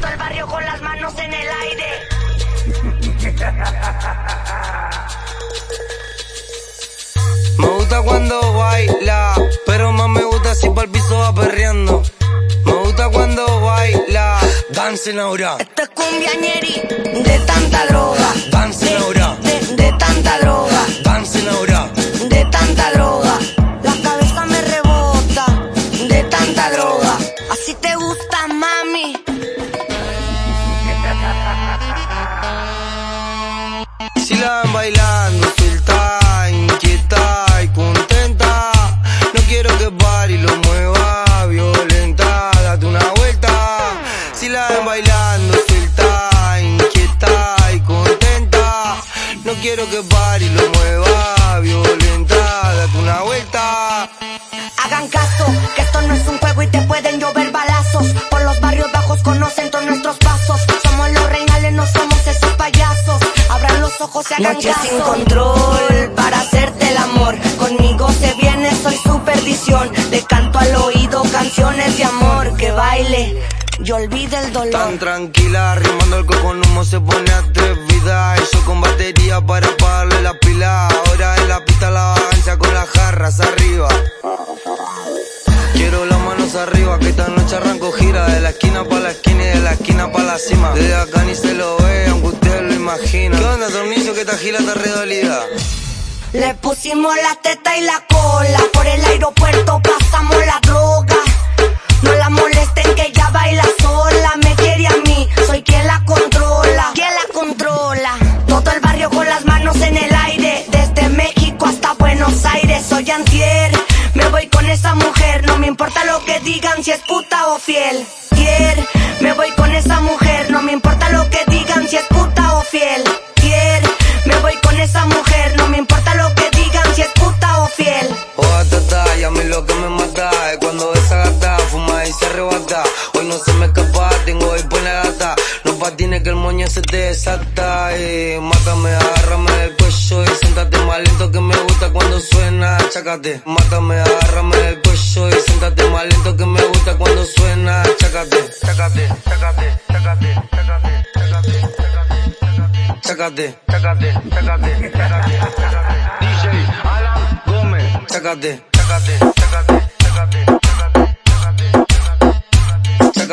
Todo el barrio con las manos en el aire. Me gusta cuando baila, pero más me gusta si el piso va perreando. Me gusta cuando baila, dancing ahora. Esto es cumbiañeri de tanta Ven bailando, suelta, inquieta y contenta. No quiero que pare y lo mueva violenta. Date una vuelta. Si la ven bailando, suelta, inquieta y contenta. No quiero que pare y lo mueva los ojos y hagan Noche caso. sin control para hacerte el amor. Conmigo se viene, soy su perdición. Le canto al oído canciones de amor. Que baile y olvide el dolor. Tan tranquila, rimando el coco en humo se pone atrevida. Yo con batería para apagarle la pila. Ahora en la pista la vagancia con las jarras arriba. Quiero las manos arriba, que esta noche arranco gira De la esquina pa' la esquina y de la esquina pa' la cima Desde acá ni se lo ve, aunque ustedes lo imaginan ¿Qué onda, tornillo, que esta gira está redolida? Le pusimos la teta y la cola. Por el aeropuerto pasamos la droga. No la molesten que ella baila sola. Me quiere a mí, soy quien la controla. ¿Quién la controla? Todo el barrio con las manos en el aire. Desde México hasta Buenos Aires. Soy antier, me voy con esa mujer. No me importa lo que digan, si es puta o fiel. Se me escapa, tengo hoy la gata. No patines que el moño se te desata. Y mátame, agárrame del cuello y siéntate más lento que me gusta cuando suena. Chácate, mátame, agárrame del cuello y siéntate más lento que me gusta cuando suena. Chácate, chácate, chácate, chácate, chácate, chácate, chácate, chácate, chácate, chácate, chácate. DJ Alan Gómez. Chácate, chácate, chácate, chácate, chácate,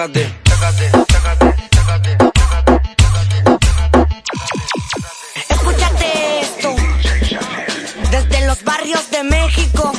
chécate, chécate, chécate, chécate, Escúchate esto. Desde los barrios de México